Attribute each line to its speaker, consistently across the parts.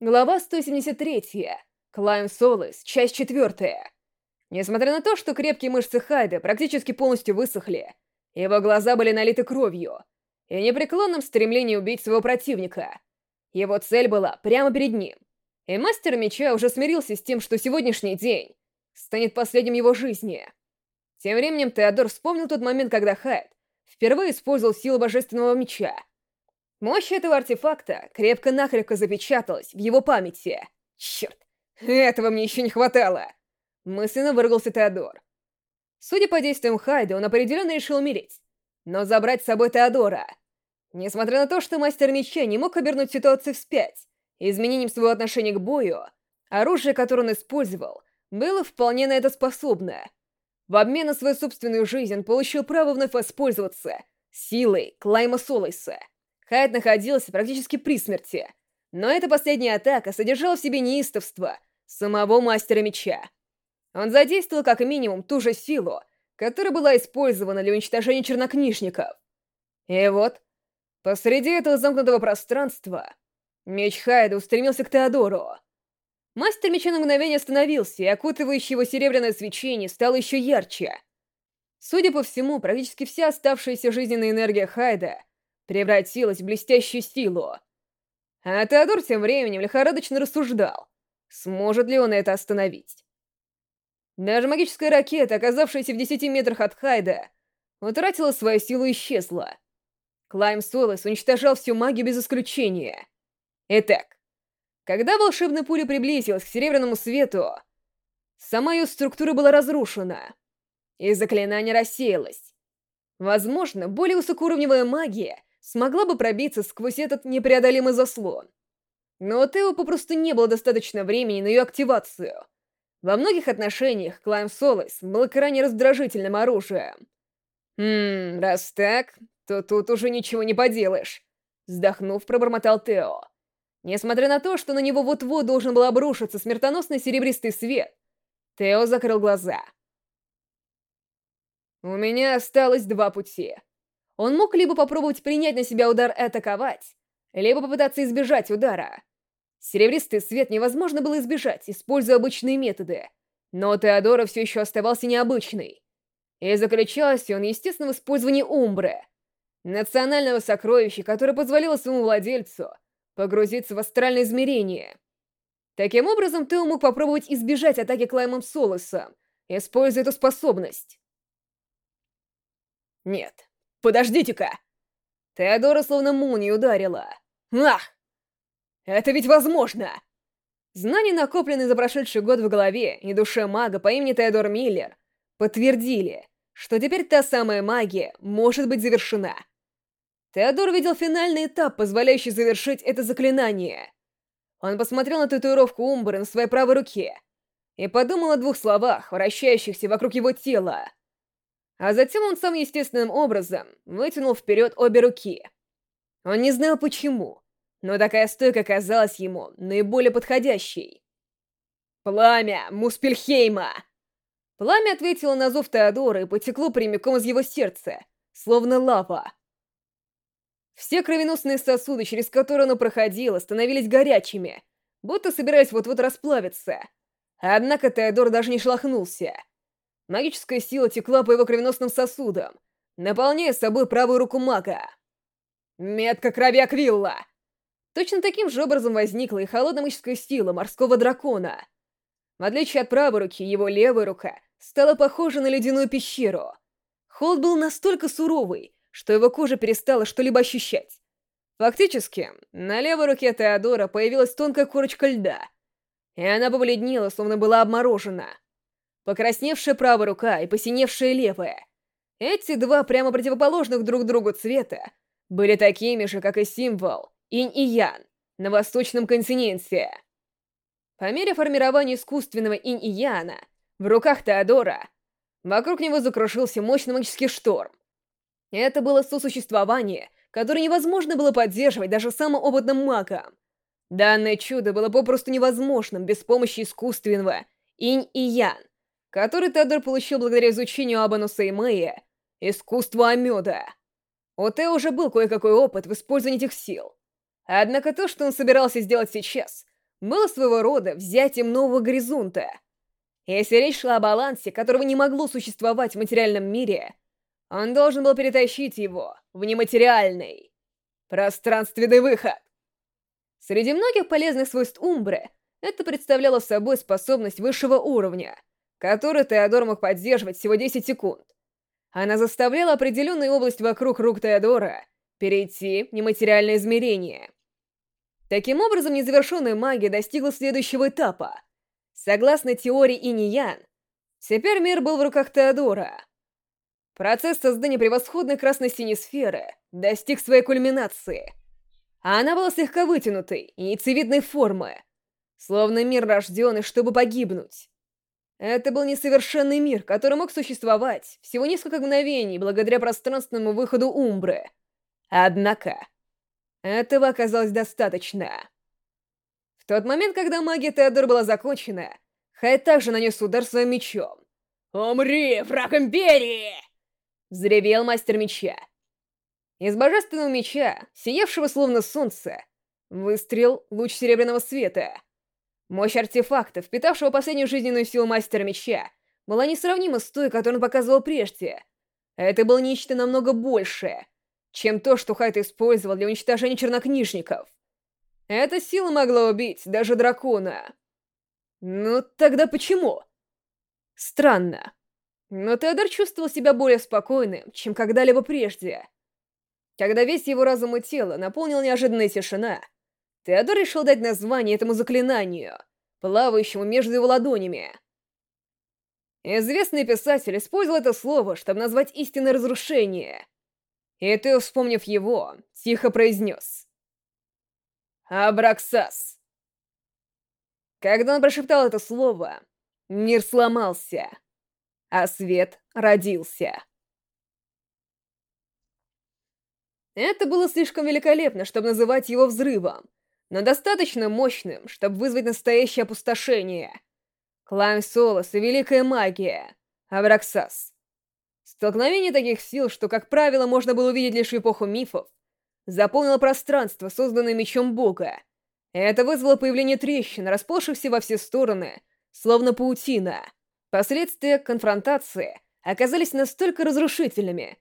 Speaker 1: Глава 173. Клайм Солис, часть 4. Несмотря на то, что крепкие мышцы Хайда практически полностью высохли, его глаза были налиты кровью и непреклонным стремлением убить своего противника. Его цель была прямо перед ним, и мастер меча уже смирился с тем, что сегодняшний день станет последним его жизни. Тем временем Теодор вспомнил тот момент, когда Хайд впервые использовал силу божественного меча — Мощь этого артефакта крепко-накрепко запечаталась в его памяти. Черт, этого мне еще не хватало! Мысленно выругался Теодор. Судя по действиям Хайда, он определенно решил умереть. Но забрать с собой Теодора. Несмотря на то, что мастер меча не мог обернуть ситуацию вспять, изменением своего отношения к бою, оружие, которое он использовал, было вполне на это способно. В обмен на свою собственную жизнь он получил право вновь воспользоваться силой Клайма Солайса. Хайд находился практически при смерти, но эта последняя атака содержала в себе неистовство самого Мастера Меча. Он задействовал как минимум ту же силу, которая была использована для уничтожения чернокнижников. И вот, посреди этого замкнутого пространства, меч Хайда устремился к Теодору. Мастер Меча на мгновение остановился, и окутывающее его серебряное свечение стало еще ярче. Судя по всему, практически вся оставшаяся жизненная энергия Хайда превратилась в блестящую силу. А Теодор тем временем лихорадочно рассуждал, сможет ли он это остановить. Даже магическая ракета, оказавшаяся в 10 метрах от Хайда, утратила свою силу и исчезла. Клайм Солос уничтожал всю магию без исключения. Итак, когда волшебная пуля приблизилась к серебряному свету, сама ее структура была разрушена, и заклинание рассеялось. Возможно, более высокоуровневая магия смогла бы пробиться сквозь этот непреодолимый заслон. Но у Тео попросту не было достаточно времени на ее активацию. Во многих отношениях Клайм Солос был крайне раздражительным оружием. «Хм, раз так, то тут уже ничего не поделаешь», — вздохнув, пробормотал Тео. Несмотря на то, что на него вот-вот должен был обрушиться смертоносный серебристый свет, Тео закрыл глаза. «У меня осталось два пути», он мог либо попробовать принять на себя удар и атаковать, либо попытаться избежать удара. Серебристый свет невозможно было избежать, используя обычные методы. Но Теодора все еще оставался необычный. И заключался он, естественно, в использовании Умбры, национального сокровища, которое позволило своему владельцу погрузиться в астральное измерение. Таким образом, Тео мог попробовать избежать атаки Клаймом Солосом, используя эту способность. Нет. Подождите-ка!» Теодора словно молнией ударила. «Ах! Это ведь возможно!» Знания, накопленные за прошедший год в голове и душе мага по имени Теодор Миллер, подтвердили, что теперь та самая магия может быть завершена. Теодор видел финальный этап, позволяющий завершить это заклинание. Он посмотрел на татуировку Умбры на своей правой руке и подумал о двух словах, вращающихся вокруг его тела. А затем он сам естественным образом вытянул вперед обе руки. Он не знал почему, но такая стойка казалась ему наиболее подходящей. «Пламя Муспельхейма!» Пламя ответило на зов Теодора и потекло прямиком из его сердца, словно лава. Все кровеносные сосуды, через которые оно проходило, становились горячими, будто собираясь вот-вот расплавиться. Однако Теодор даже не шелохнулся. Магическая сила текла по его кровеносным сосудам, наполняя собой правую руку мага. Метка крови Аквилла! Точно таким же образом возникла и холодная магическая сила морского дракона. В отличие от правой руки, его левая рука стала похожа на ледяную пещеру. Холод был настолько суровый, что его кожа перестала что-либо ощущать. Фактически, на левой руке Теодора появилась тонкая корочка льда, и она побледнела, словно была обморожена покрасневшая правая рука и посиневшая левая. Эти два прямо противоположных друг другу цвета были такими же, как и символ инь и ян на восточном континенте. По мере формирования искусственного инь и яна в руках Теодора вокруг него закрушился мощный магический шторм. Это было сосуществование, которое невозможно было поддерживать даже самым опытным магом. Данное чудо было попросту невозможным без помощи искусственного инь и ян который Теддер получил благодаря изучению Абануса и Мэя, искусство Амёда. У Тео уже был кое-какой опыт в использовании этих сил. Однако то, что он собирался сделать сейчас, было своего рода взятием нового горизонта. Если речь шла о балансе, которого не могло существовать в материальном мире, он должен был перетащить его в нематериальный, пространственный выход. Среди многих полезных свойств Умбры это представляло собой способность высшего уровня, которую Теодор мог поддерживать всего 10 секунд. Она заставляла определенную область вокруг рук Теодора перейти в нематериальное измерение. Таким образом, незавершенная магия достигла следующего этапа. Согласно теории Иньян, теперь мир был в руках Теодора. Процесс создания превосходной красно-синей сферы достиг своей кульминации. Она была слегка вытянутой, яйцевидной формы, словно мир рожденный, чтобы погибнуть. Это был несовершенный мир, который мог существовать всего несколько мгновений благодаря пространственному выходу Умбры. Однако, этого оказалось достаточно. В тот момент, когда магия Теодора была закончена, Хай также нанес удар своим мечом. «Умри, враг Империи!» Взревел мастер меча. Из божественного меча, сиявшего словно солнце, выстрел луч серебряного света. Мощь артефакта, впитавшего последнюю жизненную силу мастера меча, была несравнима с той, которую он показывал прежде. Это было нечто намного большее, чем то, что Хайт использовал для уничтожения чернокнижников. Эта сила могла убить даже дракона. Ну, тогда почему? Странно. Но Теодор чувствовал себя более спокойным, чем когда-либо прежде. Когда весь его разум и тело наполнил неожиданная тишина, Теодор решил дать название этому заклинанию, плавающему между его ладонями. Известный писатель использовал это слово, чтобы назвать истинное разрушение — и ты, вспомнив его, тихо произнес. «Абраксас». Когда он прошептал это слово, мир сломался, а свет родился. Это было слишком великолепно, чтобы называть его взрывом, но достаточно мощным, чтобы вызвать настоящее опустошение. Клайм Солос и Великая Магия. Абраксас. Столкновение таких сил, что, как правило, можно было увидеть лишь в эпоху мифов, заполнило пространство, созданное мечом Бога. Это вызвало появление трещин, расползшихся во все стороны, словно паутина. Последствия конфронтации оказались настолько разрушительными,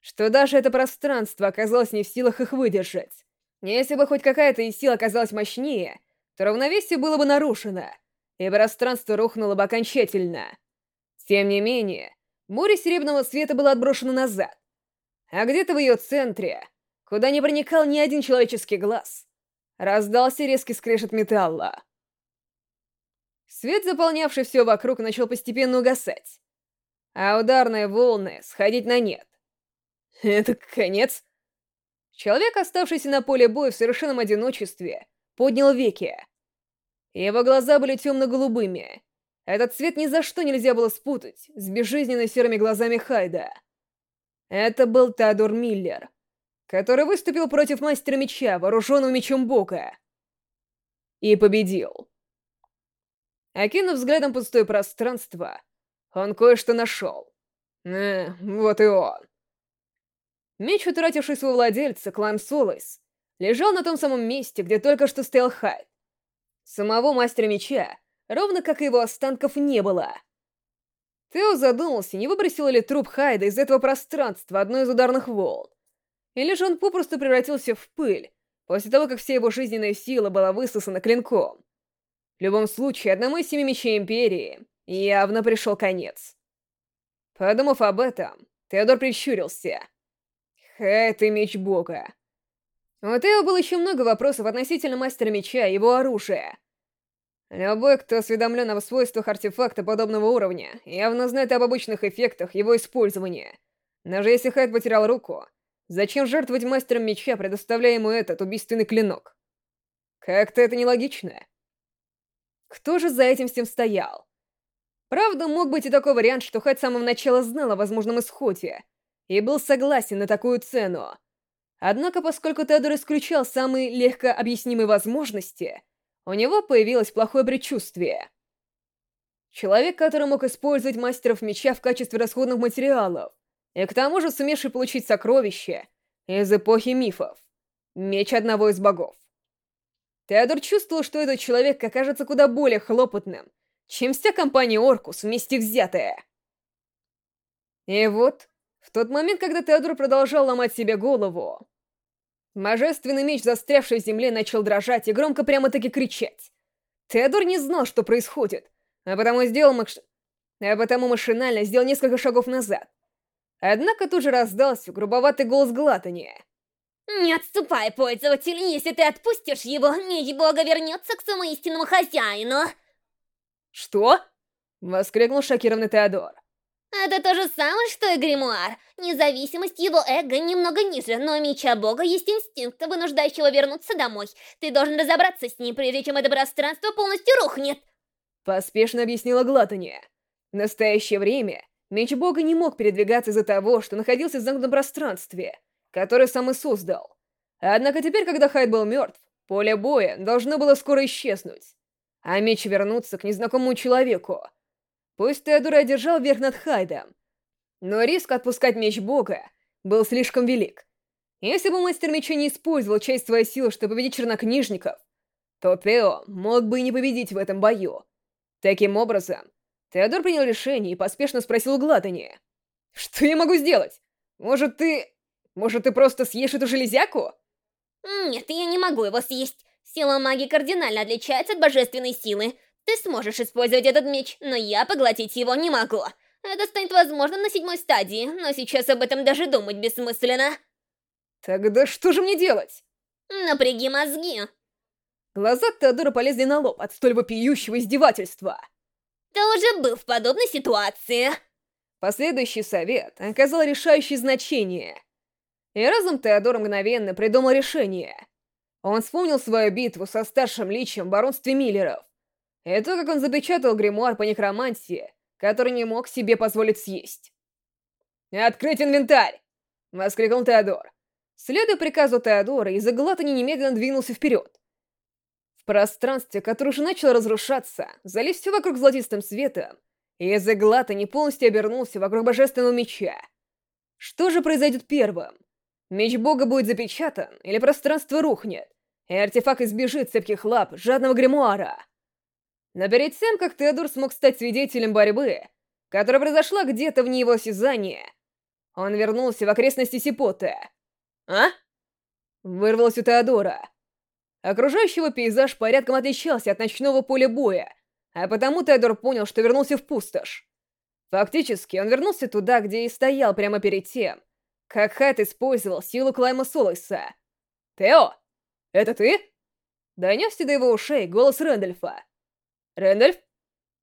Speaker 1: что даже это пространство оказалось не в силах их выдержать. Если бы хоть какая-то из сил оказалась мощнее, то равновесие было бы нарушено, и пространство рухнуло бы окончательно. Тем не менее, Море серебряного света было отброшено назад. А где-то в ее центре, куда не проникал ни один человеческий глаз, раздался резкий скрежет металла. Свет, заполнявший все вокруг, начал постепенно угасать, а ударные волны сходить на нет. Это конец? Человек, оставшийся на поле боя в совершенном одиночестве, поднял веки. Его глаза были темно-голубыми, этот цвет ни за что нельзя было спутать с безжизненно серыми глазами Хайда. Это был Теодор Миллер, который выступил против мастера меча, вооруженного мечом Бока. И победил. Окинув взглядом пустое пространство, он кое-что нашел. Э, вот и он. Меч, утративший своего владельца, Клайм Солос, лежал на том самом месте, где только что стоял Хайд. Самого мастера меча ровно как и его останков не было. Тео задумался, не выбросил ли труп Хайда из этого пространства одной из ударных волн. Или же он попросту превратился в пыль, после того, как вся его жизненная сила была высосана клинком. В любом случае, одному из семи мечей Империи явно пришел конец. Подумав об этом, Теодор прищурился. Это меч Бога. У Тео было еще много вопросов относительно Мастера Меча и его оружия. Любой, кто осведомлен о свойствах артефакта подобного уровня, явно знает об обычных эффектах его использования. Даже если Хайд потерял руку, зачем жертвовать мастером меча, предоставляя ему этот убийственный клинок? Как-то это нелогично. Кто же за этим всем стоял? Правда, мог быть и такой вариант, что Хайд с самого начала знал о возможном исходе и был согласен на такую цену. Однако, поскольку Теодор исключал самые легко объяснимые возможности, у него появилось плохое предчувствие. Человек, который мог использовать мастеров меча в качестве расходных материалов, и к тому же сумевший получить сокровище из эпохи мифов. Меч одного из богов. Теодор чувствовал, что этот человек окажется куда более хлопотным, чем вся компания Оркус вместе взятая. И вот, в тот момент, когда Теодор продолжал ломать себе голову, божественный меч, застрявший в земле, начал дрожать и громко прямо-таки кричать. Теодор не знал, что происходит, а потому сделал маш... а потому машинально сделал несколько шагов назад. Однако тут же раздался грубоватый голос глатания.
Speaker 2: «Не отступай, пользователь, если ты отпустишь его, меч бога вернется к своему истинному хозяину!»
Speaker 1: «Что?» — воскликнул шокированный Теодор.
Speaker 2: Это то же самое, что и гримуар. Независимость его эго немного ниже, но меча бога есть инстинкт, вынуждающего вернуться домой. Ты должен разобраться с ним, прежде чем это пространство полностью рухнет.
Speaker 1: Поспешно объяснила Глатания. В настоящее время меч бога не мог передвигаться из-за того, что находился в замкнутом пространстве, которое сам и создал. Однако теперь, когда Хайд был мертв, поле боя должно было скоро исчезнуть, а меч вернуться к незнакомому человеку — Пусть Теодор одержал верх над Хайдом, но риск отпускать меч Бога был слишком велик. Если бы мастер меча не использовал часть своей силы, чтобы победить чернокнижников, то Тео мог бы и не победить в этом бою. Таким образом, Теодор принял решение и поспешно спросил у Гладани. «Что я могу сделать? Может, ты... Может, ты просто съешь эту железяку?»
Speaker 2: «Нет, я не могу его съесть. Сила магии кардинально отличается от божественной силы. Ты сможешь использовать этот меч, но я поглотить его не могу. Это станет возможным на седьмой стадии, но сейчас об этом даже думать бессмысленно.
Speaker 1: Тогда что же мне делать?
Speaker 2: Напряги мозги.
Speaker 1: Глаза Теодора полезли на лоб от столь вопиющего издевательства.
Speaker 2: Ты уже был в подобной ситуации.
Speaker 1: Последующий совет оказал решающее значение. И разум Теодора мгновенно придумал решение. Он вспомнил свою битву со старшим личем в баронстве Миллеров и то, как он запечатал гримуар по некромантии, который не мог себе позволить съесть. «Открыть инвентарь!» — воскликнул Теодор. Следуя приказу Теодора, Глатани немедленно двинулся вперед. В пространстве, которое уже начало разрушаться, залив все вокруг золотистым светом, язык Глатани полностью обернулся вокруг божественного меча. Что же произойдет первым? Меч бога будет запечатан, или пространство рухнет, и артефакт избежит цепких лап жадного гримуара? Но перед тем, как Теодор смог стать свидетелем борьбы, которая произошла где-то вне его осязания, он вернулся в окрестности Сипоты. «А?» Вырвалось у Теодора. Окружающего пейзаж порядком отличался от ночного поля боя, а потому Теодор понял, что вернулся в пустошь. Фактически, он вернулся туда, где и стоял прямо перед тем, как Хэт использовал силу Клайма Солоса. «Тео, это ты?» Донесся до его ушей голос Рэндольфа. «Рэндальф,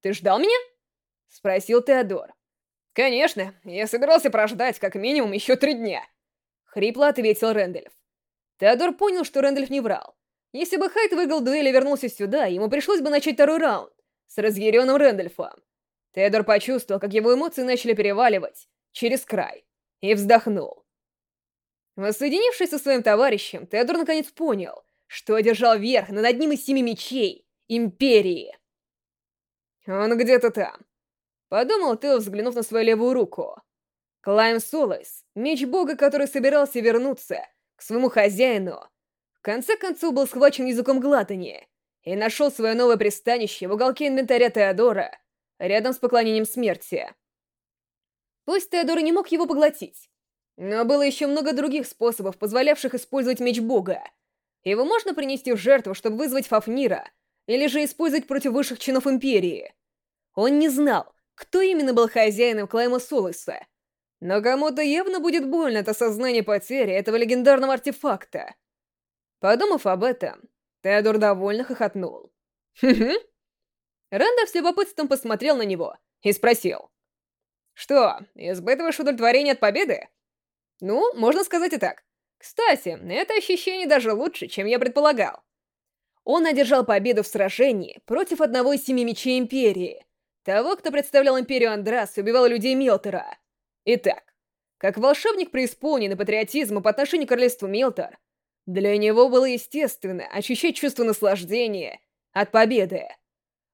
Speaker 1: ты ждал меня?» — спросил Теодор. «Конечно, я собирался прождать как минимум еще три дня», — хрипло ответил Рэндальф. Теодор понял, что Рэндальф не врал. Если бы Хайт выиграл дуэль и вернулся сюда, ему пришлось бы начать второй раунд с разъяренным Рэндальфом. Теодор почувствовал, как его эмоции начали переваливать через край, и вздохнул. Воссоединившись со своим товарищем, Теодор наконец понял, что одержал верх над одним из семи мечей Империи. «Он где-то там», — подумал Тео, взглянув на свою левую руку. Клайм Солос, меч бога, который собирался вернуться к своему хозяину, в конце концов был схвачен языком глатания и нашел свое новое пристанище в уголке инвентаря Теодора, рядом с поклонением смерти. Пусть Теодор не мог его поглотить, но было еще много других способов, позволявших использовать меч бога. Его можно принести в жертву, чтобы вызвать Фафнира, или же использовать против высших чинов Империи. Он не знал, кто именно был хозяином Клайма Солоса, но кому-то явно будет больно от осознания потери этого легендарного артефакта. Подумав об этом, Теодор довольно хохотнул. «Хм-хм». Рандов с любопытством посмотрел на него и спросил. «Что, испытываешь удовлетворение от победы?» «Ну, можно сказать и так. Кстати, это ощущение даже лучше, чем я предполагал. Он одержал победу в сражении против одного из семи мечей Империи, того, кто представлял империю Андрас и убивал людей Милтера. Итак, как волшебник преисполненный патриотизма по отношению к королевству Милтер, для него было естественно ощущать чувство наслаждения от победы.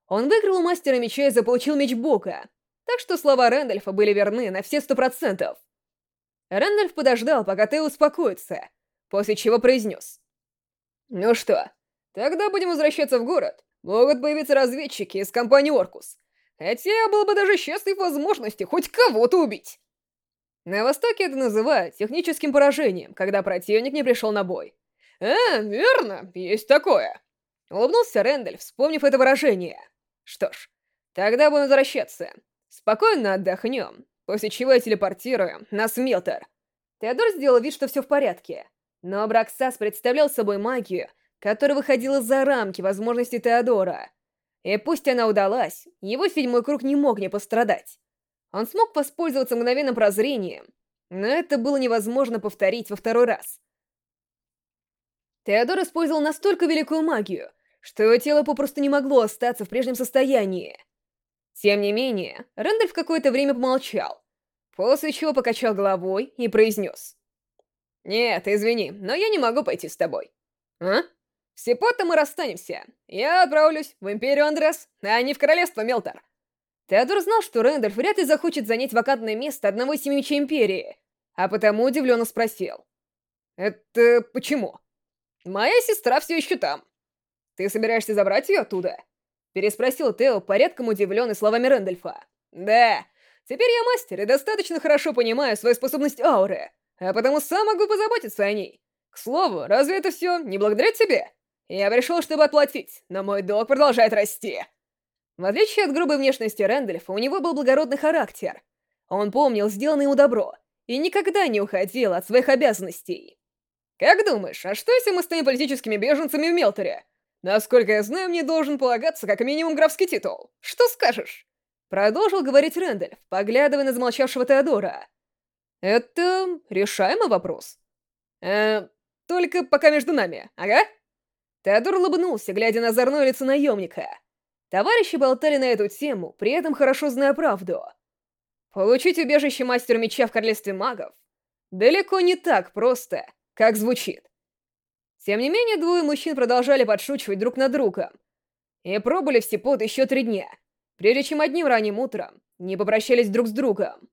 Speaker 1: Он выиграл у мастера меча и заполучил меч Бога, так что слова Рэндальфа были верны на все сто процентов. Рэндальф подождал, пока Тео успокоится, после чего произнес. «Ну что, Тогда будем возвращаться в город. Могут появиться разведчики из компании Оркус. Хотя я был бы даже счастлив возможности хоть кого-то убить. На Востоке это называют техническим поражением, когда противник не пришел на бой. «А, верно, есть такое!» Улыбнулся Рэндаль, вспомнив это выражение. «Что ж, тогда будем возвращаться. Спокойно отдохнем, после чего я телепортирую нас в Милтер». Теодор сделал вид, что все в порядке. Но Браксас представлял собой магию, которая выходила за рамки возможностей Теодора. И пусть она удалась, его седьмой круг не мог не пострадать. Он смог воспользоваться мгновенным прозрением, но это было невозможно повторить во второй раз. Теодор использовал настолько великую магию, что его тело попросту не могло остаться в прежнем состоянии. Тем не менее, Рэндальф какое-то время помолчал, после чего покачал головой и произнес. «Нет, извини, но я не могу пойти с тобой». «А? В Сипотто мы расстанемся. Я отправлюсь в Империю Андрес, а не в Королевство Мелтор». Теодор знал, что Рэндальф вряд ли захочет занять вакантное место одного из семи мечей Империи, а потому удивленно спросил. «Это почему?» «Моя сестра все еще там. Ты собираешься забрать ее оттуда?» Переспросил Тео, порядком удивленный словами Рэндальфа. «Да, теперь я мастер и достаточно хорошо понимаю свою способность ауры, а потому сам могу позаботиться о ней. К слову, разве это все не благодаря тебе? Я пришел, чтобы отплатить, но мой долг продолжает расти». В отличие от грубой внешности Рэндальфа, у него был благородный характер. Он помнил сделанное ему добро и никогда не уходил от своих обязанностей. «Как думаешь, а что если мы станем политическими беженцами в Мелторе? Насколько я знаю, мне должен полагаться как минимум графский титул. Что скажешь?» Продолжил говорить Рэндальф, поглядывая на замолчавшего Теодора. «Это решаемый вопрос?» «Э, только пока между нами, ага?» Теодор улыбнулся, глядя на озорное лицо наемника. Товарищи болтали на эту тему, при этом хорошо зная правду. Получить убежище мастера меча в королевстве магов далеко не так просто, как звучит. Тем не менее, двое мужчин продолжали подшучивать друг над другом. И пробыли в Сипот еще три дня, прежде чем одним ранним утром не попрощались друг с другом.